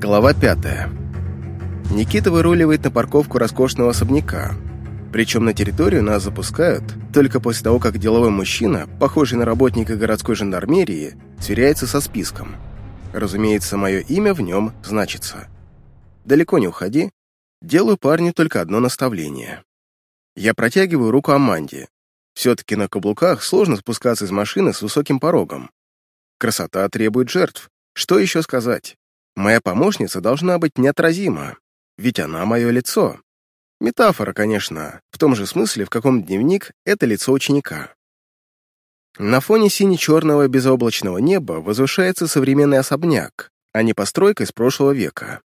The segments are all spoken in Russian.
Глава пятая. Никита выруливает на парковку роскошного особняка. Причем на территорию нас запускают только после того, как деловой мужчина, похожий на работника городской жандармерии, сверяется со списком. Разумеется, мое имя в нем значится. Далеко не уходи. Делаю парню только одно наставление. Я протягиваю руку Аманде. Все-таки на каблуках сложно спускаться из машины с высоким порогом. Красота требует жертв. Что еще сказать? Моя помощница должна быть неотразима, ведь она мое лицо. Метафора, конечно, в том же смысле, в каком дневник — это лицо ученика. На фоне сине-черного безоблачного неба возвышается современный особняк, а не постройка из прошлого века.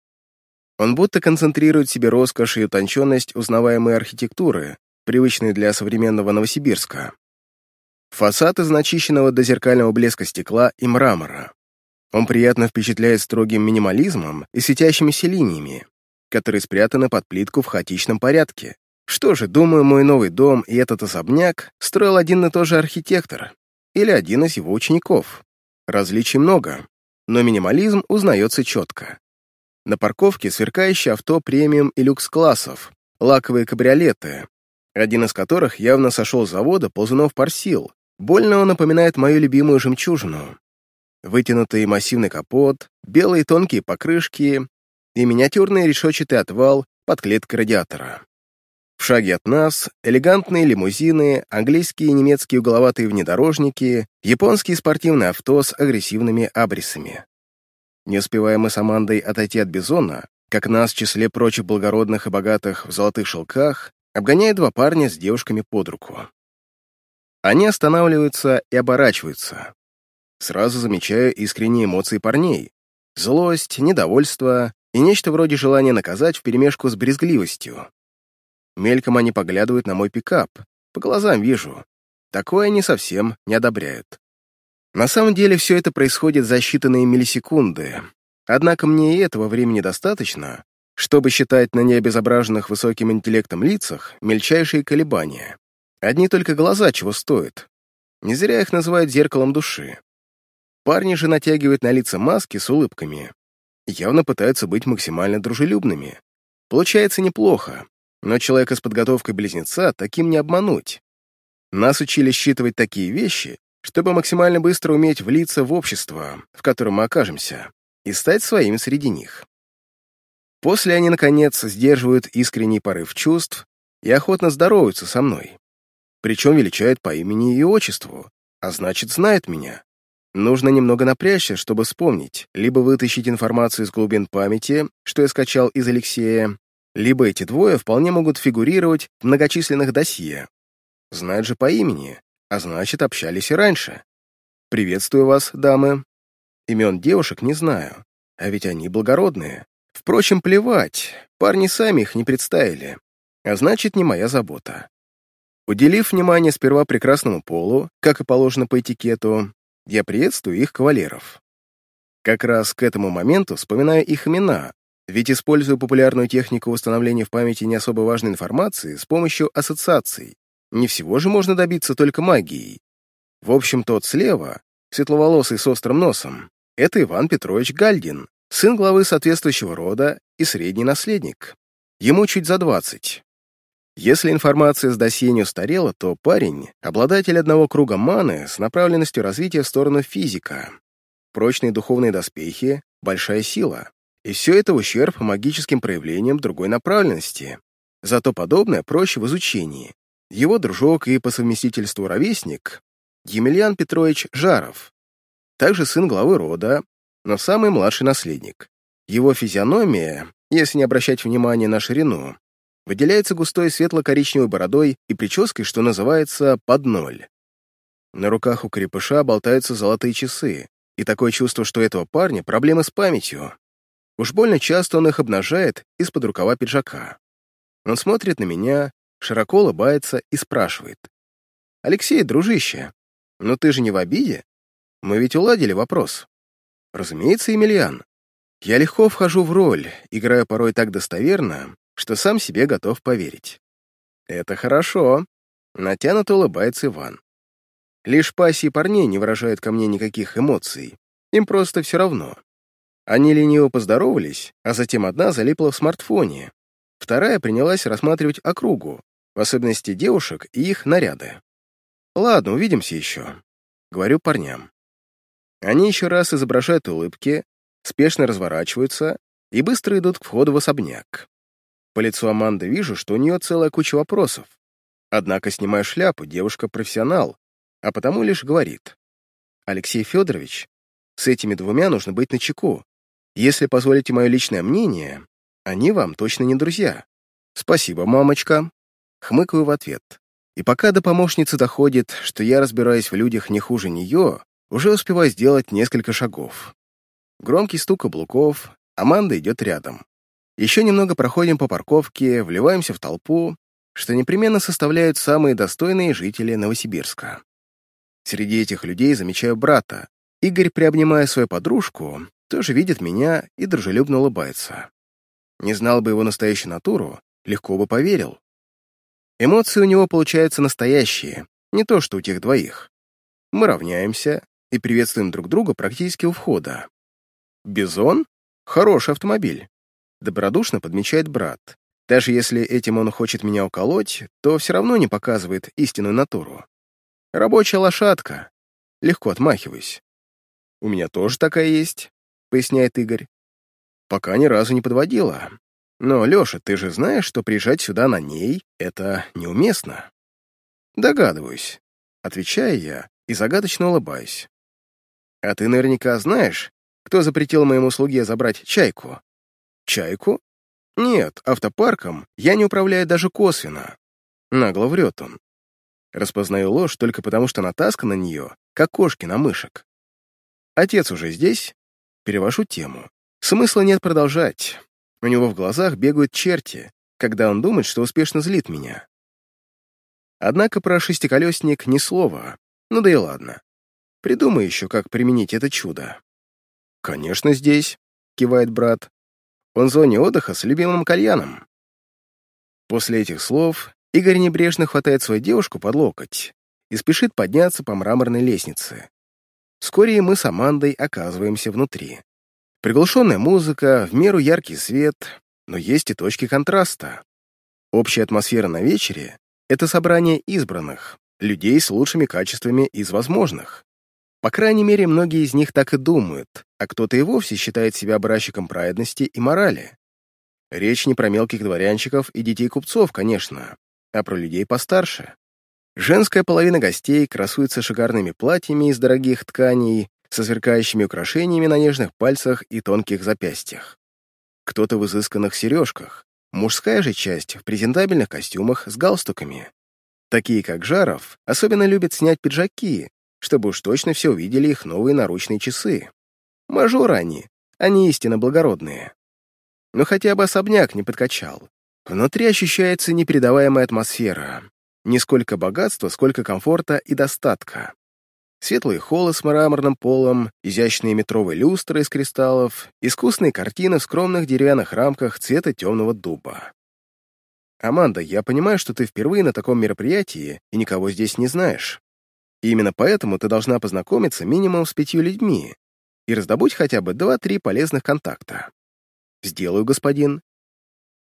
Он будто концентрирует в себе роскошь и утонченность узнаваемой архитектуры, привычной для современного Новосибирска. Фасад из начищенного до зеркального блеска стекла и мрамора. Он приятно впечатляет строгим минимализмом и светящимися линиями, которые спрятаны под плитку в хаотичном порядке. Что же, думаю, мой новый дом и этот особняк строил один и тот же архитектор или один из его учеников. Различий много, но минимализм узнается четко. На парковке сверкающие авто премиум и люкс-классов, лаковые кабриолеты, один из которых явно сошел с завода ползунов парсил. Больно он напоминает мою любимую жемчужину вытянутый массивный капот, белые тонкие покрышки и миниатюрный решетчатый отвал под клеткой радиатора. В шаге от нас элегантные лимузины, английские и немецкие угловатые внедорожники, японские спортивные авто с агрессивными абрисами. Не успеваем мы с Амандой отойти от Бизона, как нас в числе прочих благородных и богатых в золотых шелках обгоняет два парня с девушками под руку. Они останавливаются и оборачиваются сразу замечаю искренние эмоции парней. Злость, недовольство и нечто вроде желания наказать вперемешку с брезгливостью. Мельком они поглядывают на мой пикап. По глазам вижу. Такое они совсем не одобряют. На самом деле все это происходит за считанные миллисекунды. Однако мне и этого времени достаточно, чтобы считать на необезображенных высоким интеллектом лицах мельчайшие колебания. Одни только глаза чего стоят. Не зря их называют зеркалом души. Парни же натягивают на лица маски с улыбками. Явно пытаются быть максимально дружелюбными. Получается неплохо, но человека с подготовкой близнеца таким не обмануть. Нас учили считывать такие вещи, чтобы максимально быстро уметь влиться в общество, в котором мы окажемся, и стать своими среди них. После они, наконец, сдерживают искренний порыв чувств и охотно здороваются со мной. Причем величают по имени и отчеству, а значит, знают меня. Нужно немного напрячься, чтобы вспомнить, либо вытащить информацию из глубин памяти, что я скачал из Алексея, либо эти двое вполне могут фигурировать в многочисленных досье. Знают же по имени, а значит, общались и раньше. Приветствую вас, дамы. Имен девушек не знаю, а ведь они благородные. Впрочем, плевать, парни сами их не представили, а значит, не моя забота. Уделив внимание сперва прекрасному полу, как и положено по этикету, я приветствую их кавалеров. Как раз к этому моменту вспоминаю их имена, ведь использую популярную технику восстановления в памяти не особо важной информации с помощью ассоциаций. Не всего же можно добиться только магией. В общем, тот слева, светловолосый с острым носом, это Иван Петрович Гальдин, сын главы соответствующего рода и средний наследник. Ему чуть за двадцать. Если информация с досье не устарела, то парень — обладатель одного круга маны с направленностью развития в сторону физика. Прочные духовные доспехи — большая сила. И все это ущерб магическим проявлениям другой направленности. Зато подобное проще в изучении. Его дружок и по совместительству ровесник — Емельян Петрович Жаров. Также сын главы рода, но самый младший наследник. Его физиономия, если не обращать внимания на ширину, выделяется густой светло-коричневой бородой и прической, что называется «под ноль». На руках у крепыша болтаются золотые часы, и такое чувство, что у этого парня проблемы с памятью. Уж больно часто он их обнажает из-под рукава пиджака. Он смотрит на меня, широко улыбается и спрашивает. «Алексей, дружище, ну ты же не в обиде? Мы ведь уладили вопрос». «Разумеется, Емельян. Я легко вхожу в роль, играя порой так достоверно, что сам себе готов поверить. «Это хорошо», — натянуто улыбается Иван. Лишь пассии парней не выражают ко мне никаких эмоций. Им просто все равно. Они лениво поздоровались, а затем одна залипла в смартфоне, вторая принялась рассматривать округу, в особенности девушек и их наряды. «Ладно, увидимся еще», — говорю парням. Они еще раз изображают улыбки, спешно разворачиваются и быстро идут к входу в особняк. По лицу Аманды вижу, что у нее целая куча вопросов. Однако, снимая шляпу, девушка профессионал, а потому лишь говорит. «Алексей Федорович, с этими двумя нужно быть начеку. Если позволите мое личное мнение, они вам точно не друзья. Спасибо, мамочка». Хмыкаю в ответ. И пока до помощницы доходит, что я разбираюсь в людях не хуже нее, уже успеваю сделать несколько шагов. Громкий стук каблуков, Аманда идет рядом. Еще немного проходим по парковке, вливаемся в толпу, что непременно составляют самые достойные жители Новосибирска. Среди этих людей замечаю брата. Игорь, приобнимая свою подружку, тоже видит меня и дружелюбно улыбается. Не знал бы его настоящую натуру, легко бы поверил. Эмоции у него получаются настоящие, не то что у тех двоих. Мы равняемся и приветствуем друг друга практически у входа. «Бизон? Хороший автомобиль», — добродушно подмечает брат. Даже если этим он хочет меня уколоть, то все равно не показывает истинную натуру. Рабочая лошадка. Легко отмахиваюсь. «У меня тоже такая есть», — поясняет Игорь. «Пока ни разу не подводила. Но, Леша, ты же знаешь, что приезжать сюда на ней — это неуместно?» «Догадываюсь», — отвечаю я и загадочно улыбаюсь. «А ты наверняка знаешь, кто запретил моему слуге забрать чайку?» «Чайку?» «Нет, автопарком я не управляю даже косвенно». Нагло врет он. Распознаю ложь только потому, что натаска на нее, как кошки на мышек. Отец уже здесь? Перевожу тему. Смысла нет продолжать. У него в глазах бегают черти, когда он думает, что успешно злит меня. Однако про шестиколесник ни слова. Ну да и ладно. Придумай еще, как применить это чудо. «Конечно, здесь», — кивает брат. «Он в зоне отдыха с любимым кальяном». После этих слов Игорь небрежно хватает свою девушку под локоть и спешит подняться по мраморной лестнице. Вскоре мы с Амандой оказываемся внутри. Приглушенная музыка, в меру яркий свет, но есть и точки контраста. Общая атмосфера на вечере — это собрание избранных, людей с лучшими качествами из возможных. По крайней мере, многие из них так и думают, а кто-то и вовсе считает себя образчиком праведности и морали. Речь не про мелких дворянчиков и детей купцов, конечно, а про людей постарше. Женская половина гостей красуется шикарными платьями из дорогих тканей, со сверкающими украшениями на нежных пальцах и тонких запястьях. Кто-то в изысканных сережках, мужская же часть в презентабельных костюмах с галстуками. Такие, как Жаров, особенно любят снять пиджаки, чтобы уж точно все увидели их новые наручные часы. Мажоры они, они истинно благородные. Но хотя бы особняк не подкачал. Внутри ощущается непередаваемая атмосфера. Не сколько богатства, сколько комфорта и достатка. Светлые холлы с мраморным полом, изящные метровые люстры из кристаллов, искусные картины в скромных деревянных рамках цвета темного дуба. «Аманда, я понимаю, что ты впервые на таком мероприятии и никого здесь не знаешь. И именно поэтому ты должна познакомиться минимум с пятью людьми и раздобудь хотя бы два-три полезных контакта. Сделаю, господин».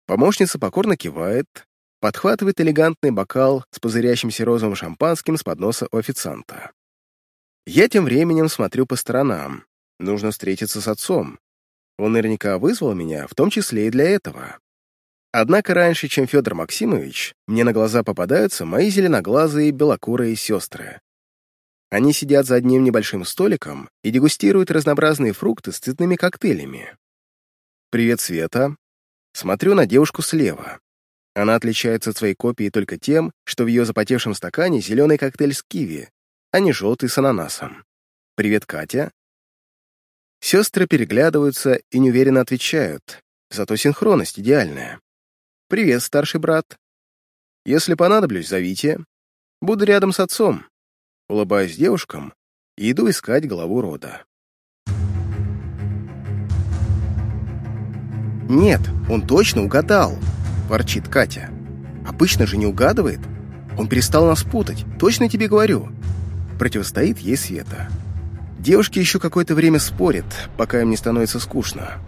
Помощница покорно кивает, подхватывает элегантный бокал с пузырящимся розовым шампанским с подноса у официанта. Я тем временем смотрю по сторонам. Нужно встретиться с отцом. Он наверняка вызвал меня, в том числе и для этого. Однако раньше, чем Федор Максимович, мне на глаза попадаются мои зеленоглазые белокурые сестры. Они сидят за одним небольшим столиком и дегустируют разнообразные фрукты с цветными коктейлями. «Привет, Света». Смотрю на девушку слева. Она отличается от своей копии только тем, что в ее запотевшем стакане зеленый коктейль с киви, а не желтый с ананасом. «Привет, Катя». Сестры переглядываются и неуверенно отвечают, зато синхронность идеальная. «Привет, старший брат. Если понадоблюсь, зовите. Буду рядом с отцом». Улыбаюсь девушкам и иду искать главу рода. «Нет, он точно угадал», — ворчит Катя. «Обычно же не угадывает. Он перестал нас путать, точно тебе говорю противостоит ей Света. Девушки еще какое-то время спорят, пока им не становится скучно.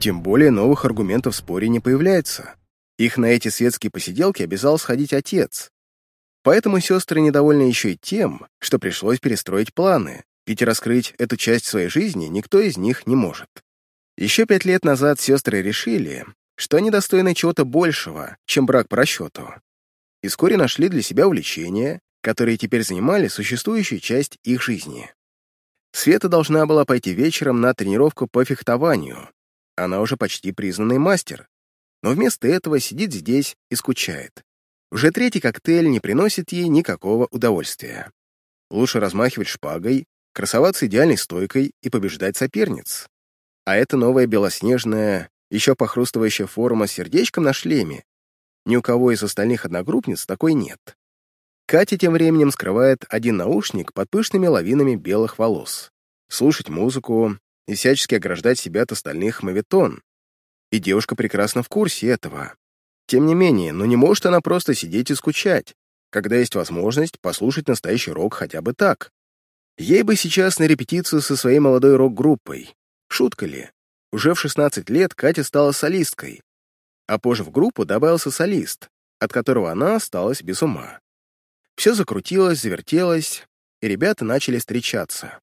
Тем более новых аргументов в споре не появляется. Их на эти светские посиделки обязал сходить отец. Поэтому сестры недовольны еще и тем, что пришлось перестроить планы, ведь раскрыть эту часть своей жизни никто из них не может. Еще пять лет назад сестры решили, что они достойны чего-то большего, чем брак по расчету. И вскоре нашли для себя увлечения, которые теперь занимали существующую часть их жизни. Света должна была пойти вечером на тренировку по фехтованию. Она уже почти признанный мастер. Но вместо этого сидит здесь и скучает. Уже третий коктейль не приносит ей никакого удовольствия. Лучше размахивать шпагой, красоваться идеальной стойкой и побеждать соперниц. А эта новая белоснежная, еще похрустывающая форма с сердечком на шлеме. Ни у кого из остальных одногруппниц такой нет. Катя тем временем скрывает один наушник под пышными лавинами белых волос. Слушать музыку и всячески ограждать себя от остальных мавитон. И девушка прекрасно в курсе этого. Тем не менее, ну не может она просто сидеть и скучать, когда есть возможность послушать настоящий рок хотя бы так. Ей бы сейчас на репетицию со своей молодой рок-группой. Шутка ли? Уже в 16 лет Катя стала солисткой, а позже в группу добавился солист, от которого она осталась без ума. Все закрутилось, завертелось, и ребята начали встречаться.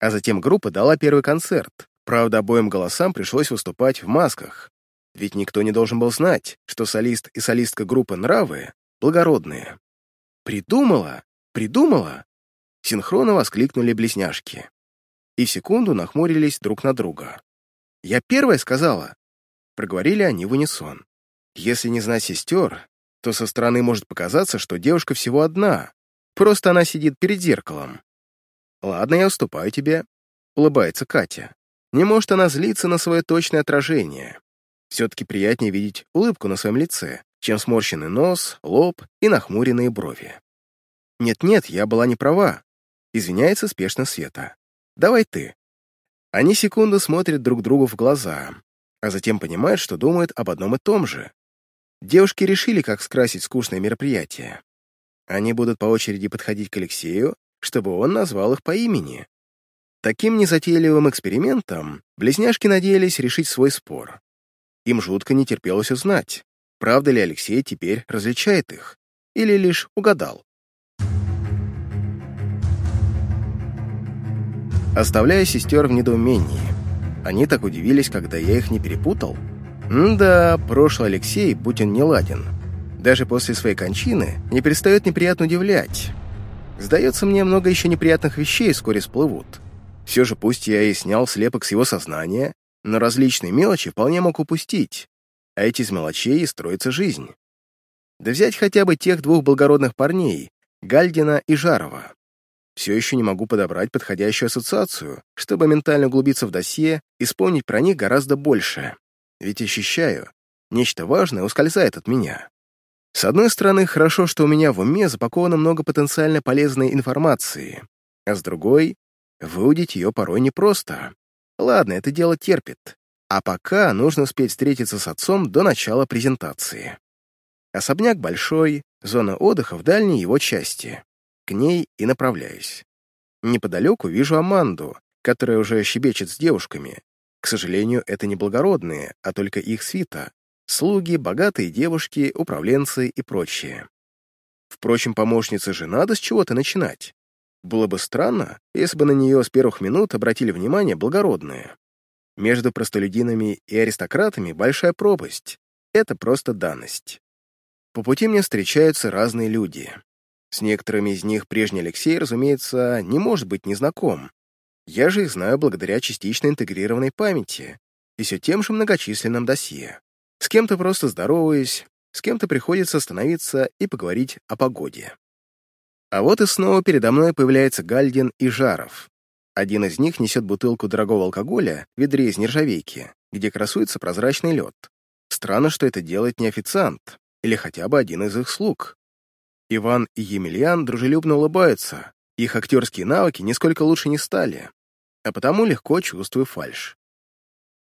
А затем группа дала первый концерт. Правда, обоим голосам пришлось выступать в масках, ведь никто не должен был знать, что солист и солистка группы «Нравы» благородные. «Придумала! Придумала!» Синхронно воскликнули близняшки. И в секунду нахмурились друг на друга. «Я первая сказала!» Проговорили они в унисон. Если не знать сестер, то со стороны может показаться, что девушка всего одна, просто она сидит перед зеркалом. «Ладно, я уступаю тебе», — улыбается Катя. Не может она злиться на свое точное отражение. Все-таки приятнее видеть улыбку на своем лице, чем сморщенный нос, лоб и нахмуренные брови. «Нет-нет, я была не права», — извиняется спешно Света. «Давай ты». Они секунду смотрят друг другу в глаза, а затем понимают, что думают об одном и том же. Девушки решили, как скрасить скучное мероприятие. Они будут по очереди подходить к Алексею, чтобы он назвал их по имени. Таким незатейливым экспериментом близняшки надеялись решить свой спор. Им жутко не терпелось узнать, правда ли Алексей теперь различает их, или лишь угадал. Оставляя сестер в недоумении, они так удивились, когда я их не перепутал. М-да, прошлый Алексей, будь он не ладен, даже после своей кончины не перестает неприятно удивлять. Сдается мне, много еще неприятных вещей вскоре всплывут. Все же пусть я и снял слепок с его сознания, но различные мелочи вполне мог упустить, а эти из мелочей и строится жизнь. Да взять хотя бы тех двух благородных парней, Гальдина и Жарова. Все еще не могу подобрать подходящую ассоциацию, чтобы ментально углубиться в досье и вспомнить про них гораздо больше ведь ощущаю, нечто важное ускользает от меня. С одной стороны, хорошо, что у меня в уме запаковано много потенциально полезной информации, а с другой, выудить ее порой непросто. Ладно, это дело терпит. А пока нужно успеть встретиться с отцом до начала презентации. Особняк большой, зона отдыха в дальней его части. К ней и направляюсь. Неподалеку вижу Аманду, которая уже щебечет с девушками, к сожалению, это не благородные, а только их свита, слуги, богатые девушки, управленцы и прочие. Впрочем, помощнице же надо с чего-то начинать. Было бы странно, если бы на нее с первых минут обратили внимание благородные. Между простолюдинами и аристократами большая пропасть. Это просто данность. По пути мне встречаются разные люди. С некоторыми из них прежний Алексей, разумеется, не может быть незнаком, я же их знаю благодаря частично интегрированной памяти и все тем же многочисленным досье. С кем-то просто здороваюсь, с кем-то приходится остановиться и поговорить о погоде. А вот и снова передо мной появляется Гальдин и Жаров. Один из них несет бутылку дорогого алкоголя в ведре из нержавейки, где красуется прозрачный лед. Странно, что это делает не официант или хотя бы один из их слуг. Иван и Емельян дружелюбно улыбаются, их актерские навыки нисколько лучше не стали, а потому легко чувствую фальшь.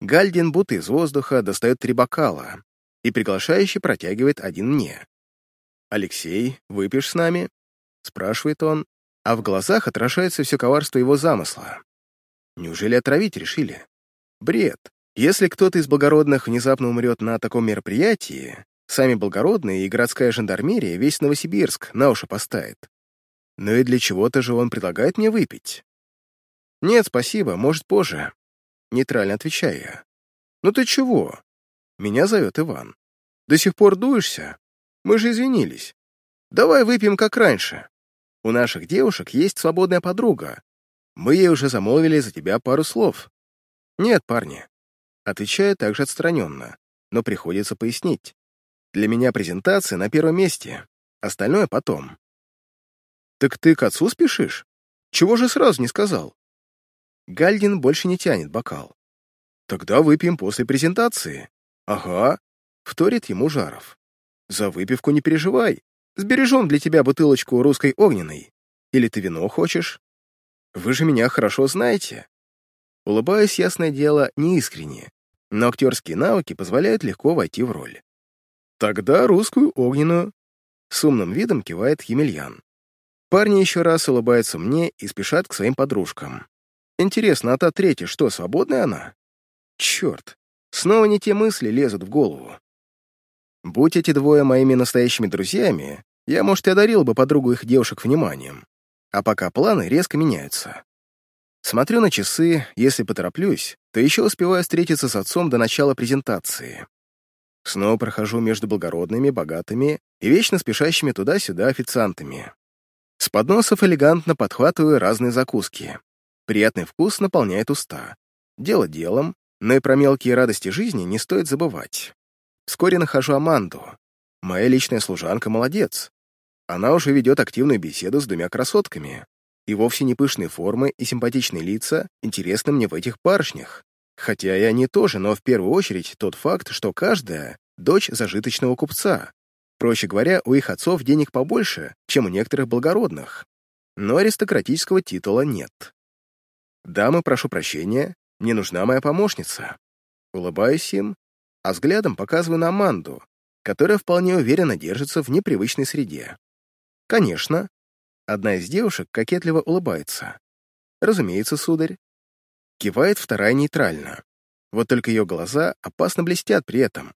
Гальдин будто из воздуха достает три бокала и приглашающий протягивает один мне. «Алексей, выпьешь с нами?» — спрашивает он, а в глазах отражается все коварство его замысла. Неужели отравить решили? Бред. Если кто-то из благородных внезапно умрет на таком мероприятии, сами благородные и городская жандармерия весь Новосибирск на уши поставит. Но и для чего-то же он предлагает мне выпить. Нет, спасибо, может, позже. Нейтрально отвечаю я. Ну ты чего? Меня зовет Иван. До сих пор дуешься? Мы же извинились. Давай выпьем как раньше. У наших девушек есть свободная подруга. Мы ей уже замолвили за тебя пару слов. Нет, парни. Отвечаю также отстраненно, но приходится пояснить. Для меня презентация на первом месте, остальное потом. Так ты к отцу спешишь? Чего же сразу не сказал? Гальдин больше не тянет бокал. Тогда выпьем после презентации. Ага, вторит ему Жаров. За выпивку не переживай. Сбережем для тебя бутылочку русской огненной. Или ты вино хочешь? Вы же меня хорошо знаете. Улыбаюсь, ясное дело, неискренне, но актерские навыки позволяют легко войти в роль. Тогда русскую огненную. С умным видом кивает Емельян. Парни еще раз улыбаются мне и спешат к своим подружкам. Интересно, а та третья что, свободная она? Черт, снова не те мысли лезут в голову. Будь эти двое моими настоящими друзьями, я, может, и одарил бы подругу их девушек вниманием. А пока планы резко меняются. Смотрю на часы, если потороплюсь, то еще успеваю встретиться с отцом до начала презентации. Снова прохожу между благородными, богатыми и вечно спешащими туда-сюда официантами. С подносов элегантно подхватываю разные закуски. Приятный вкус наполняет уста. Дело делом, но и про мелкие радости жизни не стоит забывать. Вскоре нахожу Аманду. Моя личная служанка молодец. Она уже ведет активную беседу с двумя красотками. И вовсе не пышные формы и симпатичные лица интересны мне в этих барышнях. Хотя и они тоже, но в первую очередь тот факт, что каждая — дочь зажиточного купца. Проще говоря, у их отцов денег побольше, чем у некоторых благородных. Но аристократического титула нет. «Дамы, прошу прощения, мне нужна моя помощница». Улыбаюсь им, а взглядом показываю на Аманду, которая вполне уверенно держится в непривычной среде. «Конечно». Одна из девушек кокетливо улыбается. «Разумеется, сударь». Кивает вторая нейтрально. Вот только ее глаза опасно блестят при этом.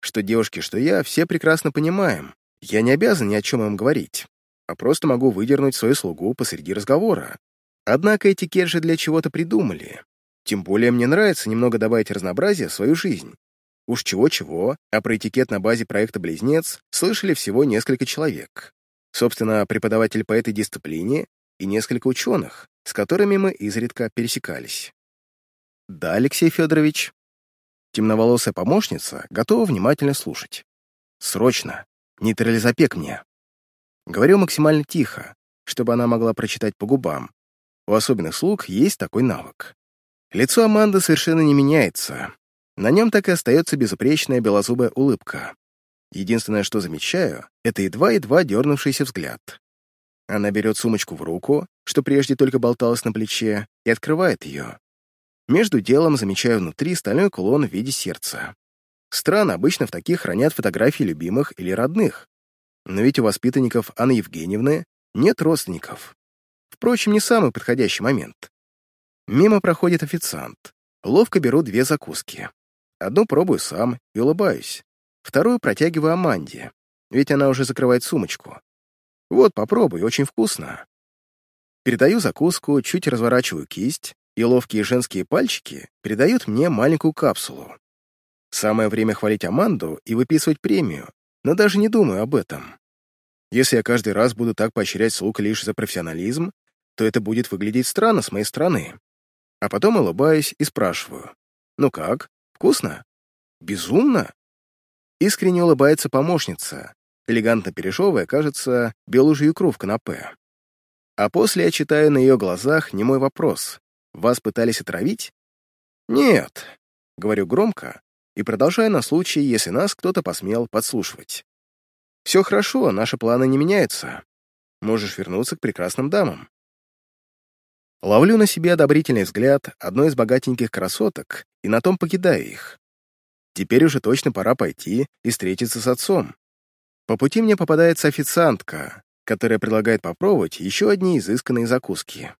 Что девушки, что я, все прекрасно понимаем. Я не обязан ни о чем им говорить, а просто могу выдернуть свою слугу посреди разговора. Однако этикет же для чего-то придумали. Тем более мне нравится немного добавить разнообразия в свою жизнь. Уж чего-чего, а про этикет на базе проекта «Близнец» слышали всего несколько человек. Собственно, преподаватель по этой дисциплине и несколько ученых, с которыми мы изредка пересекались. Да, Алексей Федорович. Темноволосая помощница готова внимательно слушать. Срочно. Нейтрализопек мне. Говорю максимально тихо, чтобы она могла прочитать по губам. У особенных слуг есть такой навык. Лицо Аманды совершенно не меняется. На нем так и остается безупречная белозубая улыбка. Единственное, что замечаю, это едва-едва дернувшийся взгляд. Она берет сумочку в руку, что прежде только болталась на плече, и открывает ее. Между делом замечаю внутри стальной кулон в виде сердца. Странно, обычно в таких хранят фотографии любимых или родных. Но ведь у воспитанников Анны Евгеньевны нет родственников. Впрочем, не самый подходящий момент. Мимо проходит официант. Ловко беру две закуски. Одну пробую сам и улыбаюсь. Вторую протягиваю Аманде, ведь она уже закрывает сумочку. Вот, попробуй, очень вкусно. Передаю закуску, чуть разворачиваю кисть, и ловкие женские пальчики передают мне маленькую капсулу. Самое время хвалить Аманду и выписывать премию, но даже не думаю об этом. Если я каждый раз буду так поощрять слуг лишь за профессионализм, то это будет выглядеть странно с моей стороны. А потом улыбаюсь и спрашиваю. «Ну как? Вкусно? Безумно?» Искренне улыбается помощница, элегантно пережевывая, кажется, белую икру в канапе. А после я читаю на ее глазах немой вопрос. «Вас пытались отравить?» «Нет», — говорю громко и продолжаю на случай, если нас кто-то посмел подслушивать. «Все хорошо, наши планы не меняются. Можешь вернуться к прекрасным дамам». Ловлю на себе одобрительный взгляд одной из богатеньких красоток и на том покидаю их. Теперь уже точно пора пойти и встретиться с отцом. По пути мне попадается официантка, которая предлагает попробовать еще одни изысканные закуски.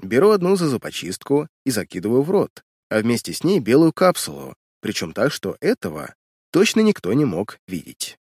Беру одну за зубочистку и закидываю в рот, а вместе с ней белую капсулу, причем так, что этого точно никто не мог видеть.